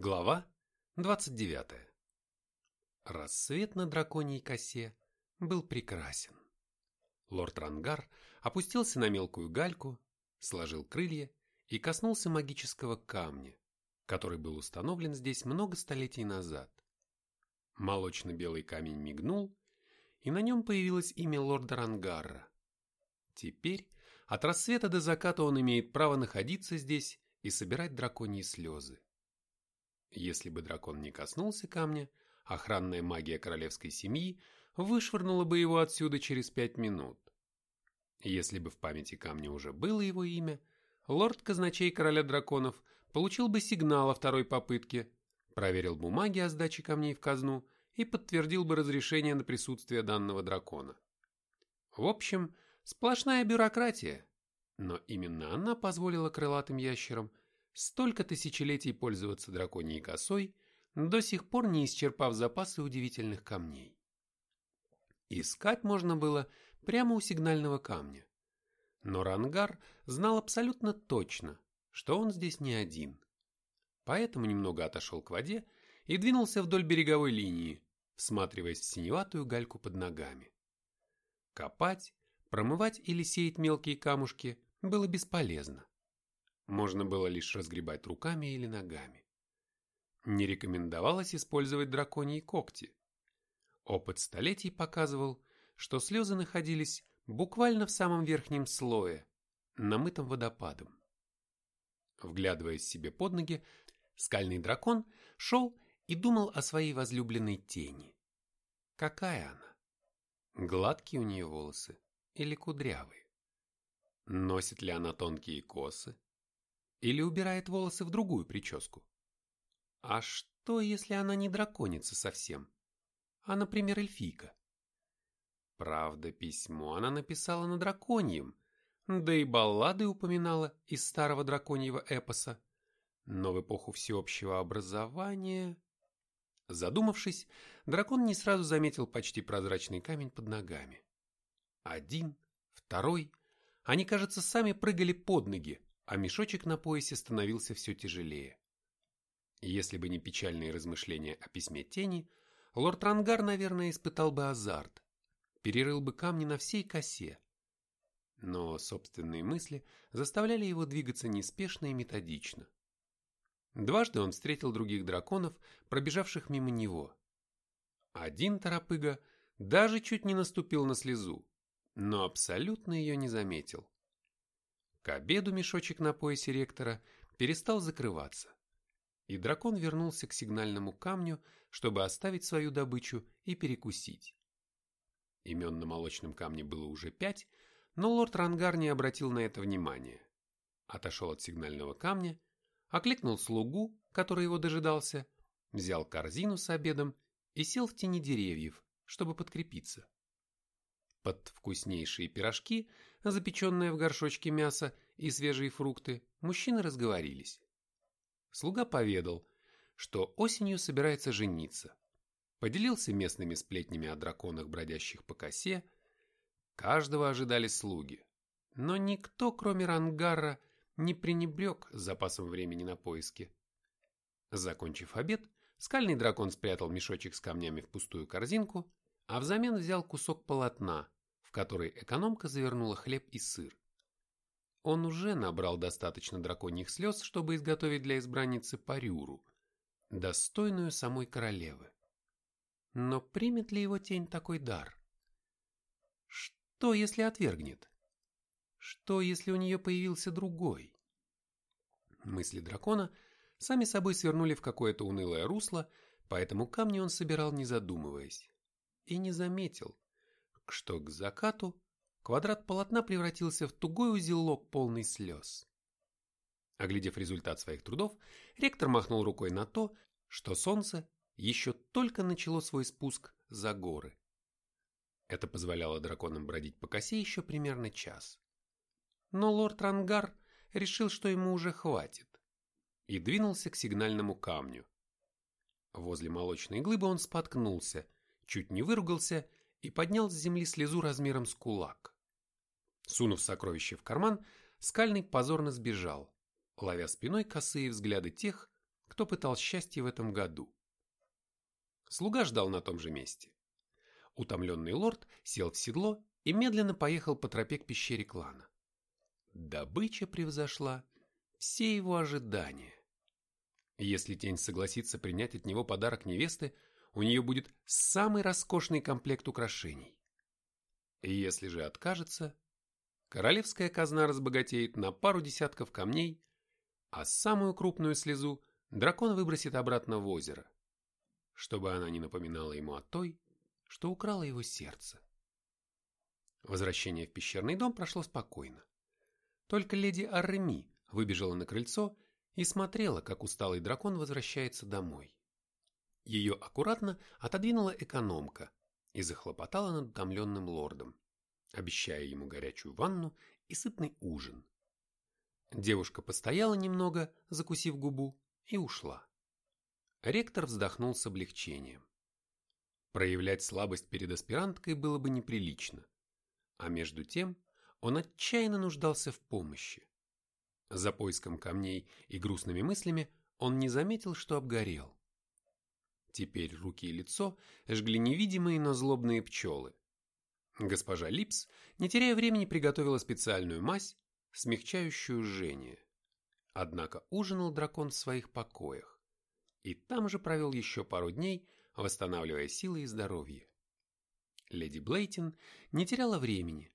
Глава 29. Рассвет на драконьей косе был прекрасен. Лорд Рангар опустился на мелкую гальку, сложил крылья и коснулся магического камня, который был установлен здесь много столетий назад. Молочно-белый камень мигнул, и на нем появилось имя лорда Рангара. Теперь от рассвета до заката он имеет право находиться здесь и собирать драконьи слезы. Если бы дракон не коснулся камня, охранная магия королевской семьи вышвырнула бы его отсюда через пять минут. Если бы в памяти камня уже было его имя, лорд-казначей короля драконов получил бы сигнал о второй попытке, проверил бумаги о сдаче камней в казну и подтвердил бы разрешение на присутствие данного дракона. В общем, сплошная бюрократия, но именно она позволила крылатым ящерам столько тысячелетий пользоваться драконьей косой, до сих пор не исчерпав запасы удивительных камней. Искать можно было прямо у сигнального камня. Но Рангар знал абсолютно точно, что он здесь не один. Поэтому немного отошел к воде и двинулся вдоль береговой линии, всматриваясь в синеватую гальку под ногами. Копать, промывать или сеять мелкие камушки было бесполезно. Можно было лишь разгребать руками или ногами. Не рекомендовалось использовать драконьи когти. Опыт столетий показывал, что слезы находились буквально в самом верхнем слое, намытом водопадом. Вглядываясь себе под ноги, скальный дракон шел и думал о своей возлюбленной тени. Какая она? Гладкие у нее волосы или кудрявые? Носит ли она тонкие косы? Или убирает волосы в другую прическу? А что, если она не драконица совсем, а, например, эльфийка? Правда, письмо она написала на драконьем, да и баллады упоминала из старого драконьего эпоса. Но в эпоху всеобщего образования... Задумавшись, дракон не сразу заметил почти прозрачный камень под ногами. Один, второй, они, кажется, сами прыгали под ноги, а мешочек на поясе становился все тяжелее. Если бы не печальные размышления о письме тени, лорд Рангар, наверное, испытал бы азарт, перерыл бы камни на всей косе. Но собственные мысли заставляли его двигаться неспешно и методично. Дважды он встретил других драконов, пробежавших мимо него. Один торопыга даже чуть не наступил на слезу, но абсолютно ее не заметил. К обеду мешочек на поясе ректора перестал закрываться, и дракон вернулся к сигнальному камню, чтобы оставить свою добычу и перекусить. Имен на молочном камне было уже пять, но лорд Рангар не обратил на это внимания. Отошел от сигнального камня, окликнул слугу, который его дожидался, взял корзину с обедом и сел в тени деревьев, чтобы подкрепиться. Под вкуснейшие пирожки запеченное в горшочке мясо и свежие фрукты, мужчины разговорились. Слуга поведал, что осенью собирается жениться. Поделился местными сплетнями о драконах, бродящих по косе. Каждого ожидали слуги. Но никто, кроме Рангара, не пренебрег запасом времени на поиски. Закончив обед, скальный дракон спрятал мешочек с камнями в пустую корзинку, а взамен взял кусок полотна, в который экономка завернула хлеб и сыр. Он уже набрал достаточно драконьих слез, чтобы изготовить для избранницы парюру, достойную самой королевы. Но примет ли его тень такой дар? Что, если отвергнет? Что, если у нее появился другой? Мысли дракона сами собой свернули в какое-то унылое русло, поэтому камни он собирал, не задумываясь. И не заметил, что к закату квадрат полотна превратился в тугой узелок, полный слез. Оглядев результат своих трудов, ректор махнул рукой на то, что солнце еще только начало свой спуск за горы. Это позволяло драконам бродить по косе еще примерно час. Но лорд Рангар решил, что ему уже хватит, и двинулся к сигнальному камню. Возле молочной глыбы он споткнулся, чуть не выругался и поднял с земли слезу размером с кулак. Сунув сокровище в карман, скальный позорно сбежал, ловя спиной косые взгляды тех, кто пытал счастье в этом году. Слуга ждал на том же месте. Утомленный лорд сел в седло и медленно поехал по тропе к пещере клана. Добыча превзошла все его ожидания. Если тень согласится принять от него подарок невесты, у нее будет самый роскошный комплект украшений. Если же откажется, королевская казна разбогатеет на пару десятков камней, а самую крупную слезу дракон выбросит обратно в озеро, чтобы она не напоминала ему о той, что украла его сердце. Возвращение в пещерный дом прошло спокойно. Только леди Арреми выбежала на крыльцо и смотрела, как усталый дракон возвращается домой. Ее аккуратно отодвинула экономка и захлопотала над утомленным лордом, обещая ему горячую ванну и сытный ужин. Девушка постояла немного, закусив губу, и ушла. Ректор вздохнул с облегчением. Проявлять слабость перед аспиранткой было бы неприлично. А между тем он отчаянно нуждался в помощи. За поиском камней и грустными мыслями он не заметил, что обгорел. Теперь руки и лицо жгли невидимые, но злобные пчелы. Госпожа Липс, не теряя времени, приготовила специальную мазь, смягчающую жжение. Однако ужинал дракон в своих покоях. И там же провел еще пару дней, восстанавливая силы и здоровье. Леди Блейтин не теряла времени,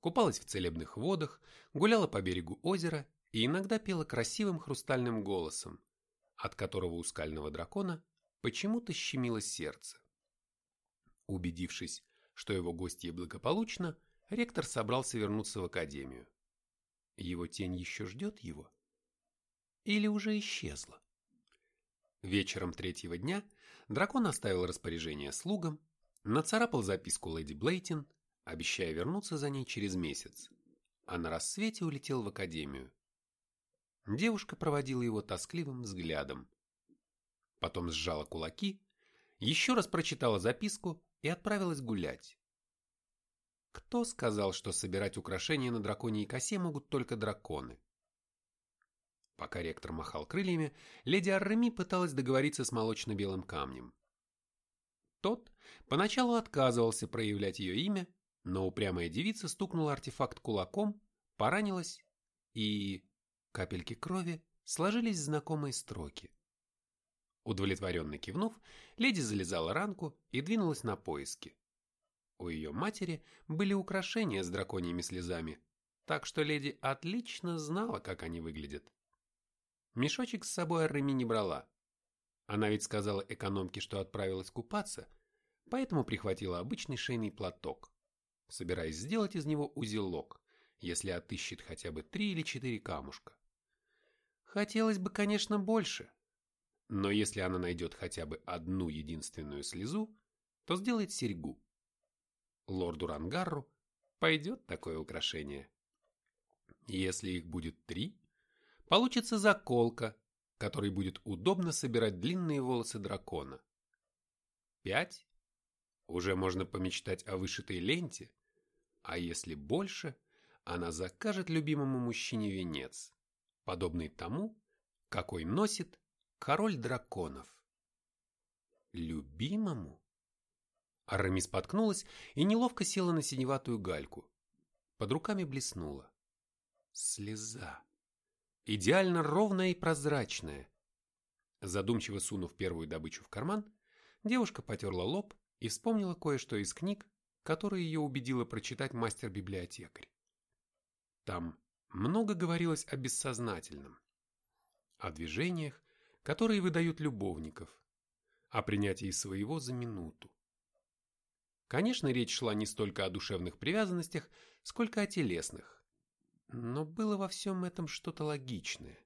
купалась в целебных водах, гуляла по берегу озера и иногда пела красивым хрустальным голосом, от которого у скального дракона почему-то щемило сердце. Убедившись, что его гостье благополучно, ректор собрался вернуться в академию. Его тень еще ждет его? Или уже исчезла? Вечером третьего дня дракон оставил распоряжение слугам, нацарапал записку леди Блейтин, обещая вернуться за ней через месяц, а на рассвете улетел в академию. Девушка проводила его тоскливым взглядом. Потом сжала кулаки, еще раз прочитала записку и отправилась гулять. Кто сказал, что собирать украшения на драконьей косе могут только драконы? Пока ректор махал крыльями, леди Арреми пыталась договориться с молочно-белым камнем. Тот поначалу отказывался проявлять ее имя, но упрямая девица стукнула артефакт кулаком, поранилась, и капельки крови сложились в знакомые строки. Удовлетворенно кивнув, леди залезала ранку и двинулась на поиски. У ее матери были украшения с драконьими слезами, так что леди отлично знала, как они выглядят. Мешочек с собой Арреми не брала. Она ведь сказала экономке, что отправилась купаться, поэтому прихватила обычный шейный платок, собираясь сделать из него узелок, если отыщет хотя бы три или четыре камушка. Хотелось бы, конечно, больше, но если она найдет хотя бы одну единственную слезу, то сделает серьгу. Лорду Рангарру пойдет такое украшение. Если их будет три, Получится заколка, которой будет удобно собирать длинные волосы дракона. Пять? Уже можно помечтать о вышитой ленте. А если больше, она закажет любимому мужчине венец, подобный тому, какой носит король драконов. Любимому? Арами споткнулась и неловко села на синеватую гальку. Под руками блеснула. Слеза идеально ровная и прозрачная. Задумчиво сунув первую добычу в карман, девушка потерла лоб и вспомнила кое-что из книг, которые ее убедила прочитать мастер-библиотекарь. Там много говорилось о бессознательном, о движениях, которые выдают любовников, о принятии своего за минуту. Конечно, речь шла не столько о душевных привязанностях, сколько о телесных. Но было во всем этом что-то логичное,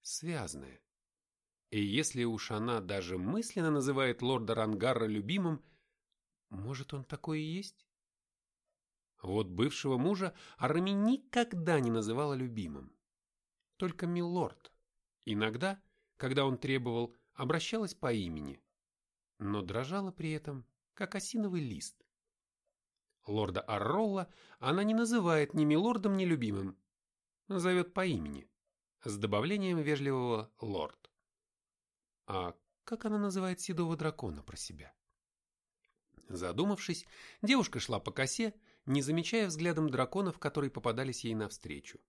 связанное. И если уж она даже мысленно называет лорда Рангарра любимым, может, он такой и есть? Вот бывшего мужа Арми никогда не называла любимым. Только милорд. Иногда, когда он требовал, обращалась по имени, но дрожала при этом, как осиновый лист. Лорда Арролла она не называет ни милордом, ни любимым. Зовет по имени, с добавлением вежливого «лорд». А как она называет седого дракона про себя? Задумавшись, девушка шла по косе, не замечая взглядом драконов, которые попадались ей навстречу.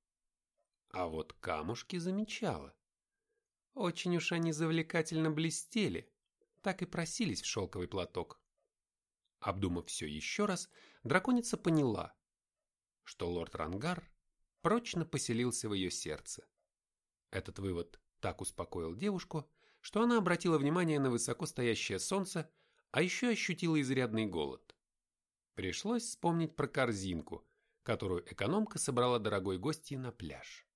А вот камушки замечала. Очень уж они завлекательно блестели, так и просились в шелковый платок. Обдумав все еще раз, драконица поняла, что лорд Рангар прочно поселился в ее сердце. Этот вывод так успокоил девушку, что она обратила внимание на высоко стоящее солнце, а еще ощутила изрядный голод. Пришлось вспомнить про корзинку, которую экономка собрала дорогой гостье на пляж.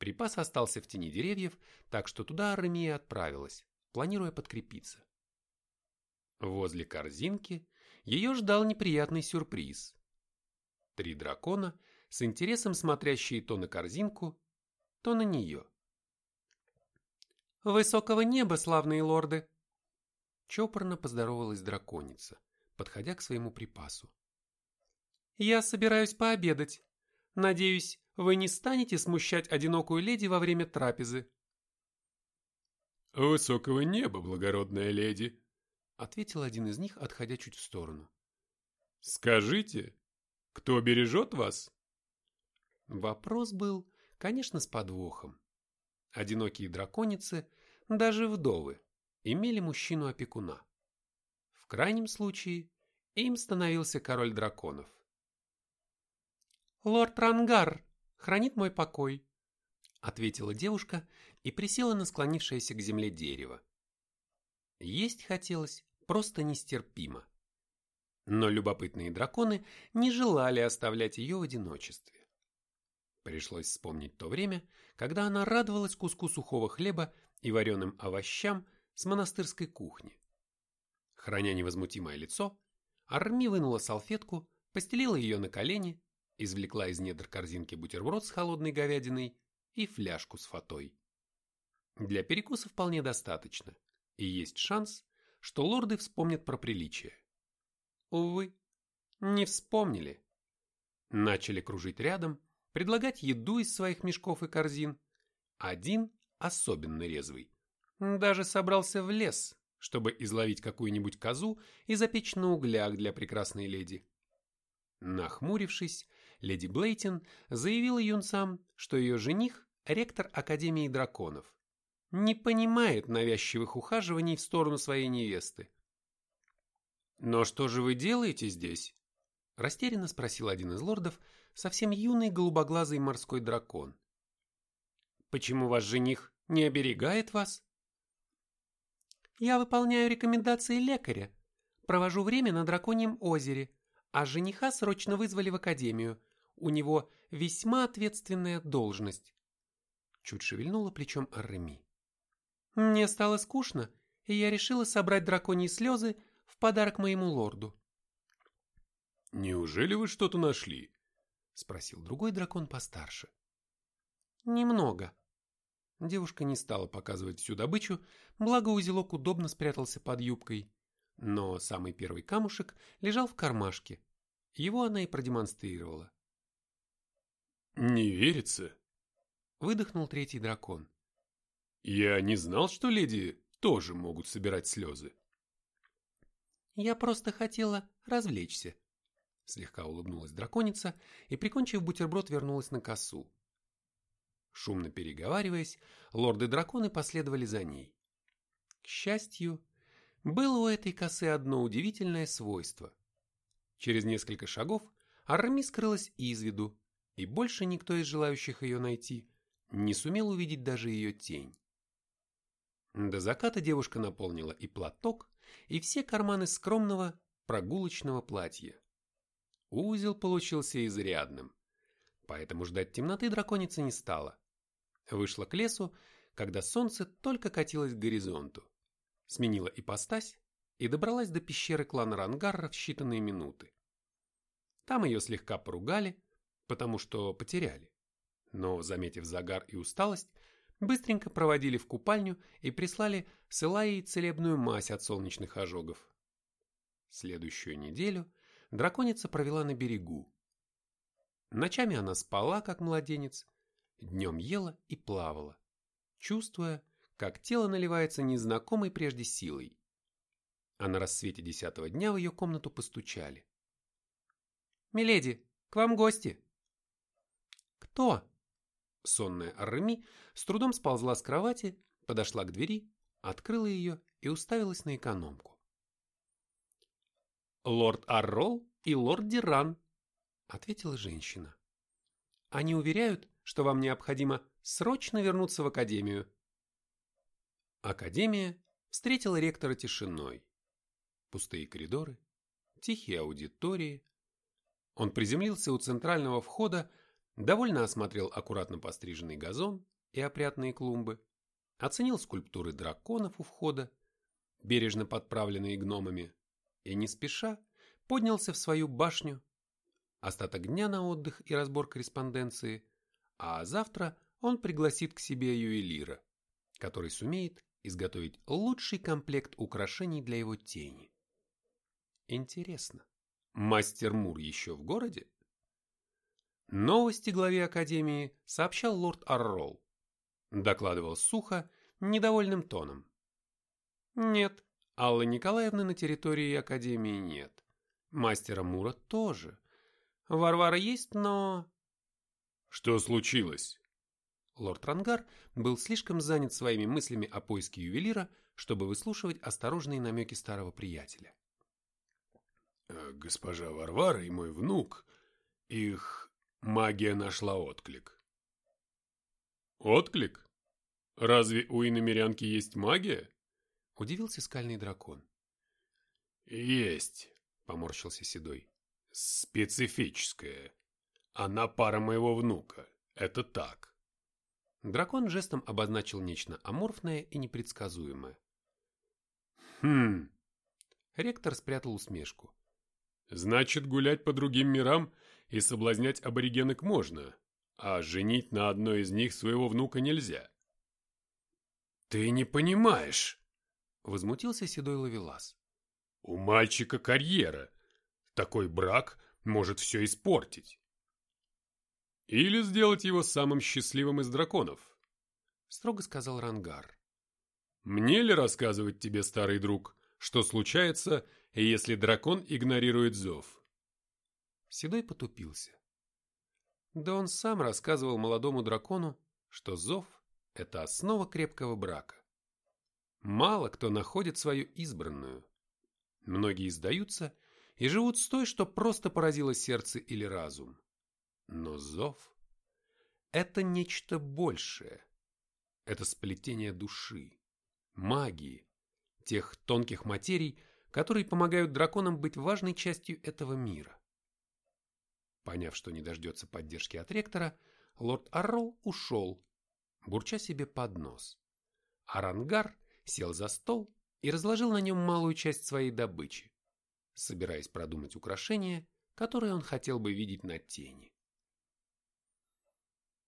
Припас остался в тени деревьев, так что туда Арамия отправилась, планируя подкрепиться. Возле корзинки ее ждал неприятный сюрприз. Три дракона, с интересом смотрящие то на корзинку, то на нее. «Высокого неба, славные лорды!» Чопорно поздоровалась драконица, подходя к своему припасу. «Я собираюсь пообедать. Надеюсь, вы не станете смущать одинокую леди во время трапезы?» «Высокого неба, благородная леди!» ответил один из них, отходя чуть в сторону. «Скажите, кто бережет вас?» Вопрос был, конечно, с подвохом. Одинокие драконицы, даже вдовы, имели мужчину-опекуна. В крайнем случае, им становился король драконов. «Лорд Рангар хранит мой покой», — ответила девушка и присела на склонившееся к земле дерево. Есть хотелось просто нестерпимо. Но любопытные драконы не желали оставлять ее в одиночестве. Пришлось вспомнить то время, когда она радовалась куску сухого хлеба и вареным овощам с монастырской кухни. Храня невозмутимое лицо, Арми вынула салфетку, постелила ее на колени, извлекла из недр корзинки бутерброд с холодной говядиной и фляжку с фатой. Для перекуса вполне достаточно, и есть шанс, что лорды вспомнят про приличие. Увы, не вспомнили. Начали кружить рядом, предлагать еду из своих мешков и корзин. Один, особенно резвый, даже собрался в лес, чтобы изловить какую-нибудь козу и запечь на углях для прекрасной леди. Нахмурившись, леди Блейтин заявила юнцам, что ее жених – ректор Академии драконов, не понимает навязчивых ухаживаний в сторону своей невесты. «Но что же вы делаете здесь?» Растерянно спросил один из лордов, совсем юный голубоглазый морской дракон. «Почему ваш жених не оберегает вас?» «Я выполняю рекомендации лекаря, провожу время на драконьем озере, а жениха срочно вызвали в академию. У него весьма ответственная должность». Чуть шевельнула плечом Арреми. Мне стало скучно, и я решила собрать драконьи слезы в подарок моему лорду. «Неужели вы что-то нашли?» — спросил другой дракон постарше. «Немного». Девушка не стала показывать всю добычу, благо узелок удобно спрятался под юбкой. Но самый первый камушек лежал в кармашке. Его она и продемонстрировала. «Не верится», — выдохнул третий дракон. Я не знал, что леди тоже могут собирать слезы. Я просто хотела развлечься. Слегка улыбнулась драконица и, прикончив бутерброд, вернулась на косу. Шумно переговариваясь, лорды-драконы последовали за ней. К счастью, было у этой косы одно удивительное свойство. Через несколько шагов Арми скрылась из виду, и больше никто из желающих ее найти не сумел увидеть даже ее тень. До заката девушка наполнила и платок, и все карманы скромного прогулочного платья. Узел получился изрядным, поэтому ждать темноты драконица не стала. Вышла к лесу, когда солнце только катилось к горизонту. Сменила ипостась и добралась до пещеры клана Рангарра в считанные минуты. Там ее слегка поругали, потому что потеряли. Но, заметив загар и усталость, быстренько проводили в купальню и прислали с Элайей целебную мазь от солнечных ожогов. Следующую неделю драконица провела на берегу. Ночами она спала, как младенец, днем ела и плавала, чувствуя, как тело наливается незнакомой прежде силой. А на рассвете десятого дня в ее комнату постучали. «Миледи, к вам гости!» «Кто?» Сонная Арреми с трудом сползла с кровати, подошла к двери, открыла ее и уставилась на экономку. «Лорд Аррол и лорд Диран», — ответила женщина. «Они уверяют, что вам необходимо срочно вернуться в академию». Академия встретила ректора тишиной. Пустые коридоры, тихие аудитории. Он приземлился у центрального входа, довольно осмотрел аккуратно постриженный газон и опрятные клумбы, оценил скульптуры драконов у входа, бережно подправленные гномами, и не спеша поднялся в свою башню. Остаток дня на отдых и разбор корреспонденции, а завтра он пригласит к себе ювелира, который сумеет изготовить лучший комплект украшений для его тени. Интересно, мастер Мур еще в городе? Новости главе Академии сообщал лорд Аррол. Докладывал сухо, недовольным тоном. Нет, Аллы Николаевны на территории Академии нет. Мастера Мура тоже. Варвара есть, но... Что случилось? Лорд Рангар был слишком занят своими мыслями о поиске ювелира, чтобы выслушивать осторожные намеки старого приятеля. Э, госпожа Варвара и мой внук, их магия нашла отклик. Отклик? Разве у иномерянки есть магия? Удивился скальный дракон. Есть, поморщился Седой. Специфическая. Она пара моего внука. Это так. Дракон жестом обозначил нечто аморфное и непредсказуемое. Хм. Ректор спрятал усмешку. Значит, гулять по другим мирам и соблазнять аборигенок можно, а женить на одной из них своего внука нельзя. Ты не понимаешь, Возмутился седой ловелас. У мальчика карьера. Такой брак может все испортить. Или сделать его самым счастливым из драконов. Строго сказал Рангар. Мне ли рассказывать тебе, старый друг, что случается, если дракон игнорирует зов? Седой потупился. Да он сам рассказывал молодому дракону, что зов – это основа крепкого брака. Мало кто находит свою избранную. Многие сдаются и живут с той, что просто поразило сердце или разум. Но зов – это нечто большее. Это сплетение души, магии, тех тонких материй, которые помогают драконам быть важной частью этого мира. Поняв, что не дождется поддержки от ректора, лорд Аррол ушел, бурча себе под нос. Арангар сел за стол и разложил на нем малую часть своей добычи, собираясь продумать украшение, которое он хотел бы видеть на тени.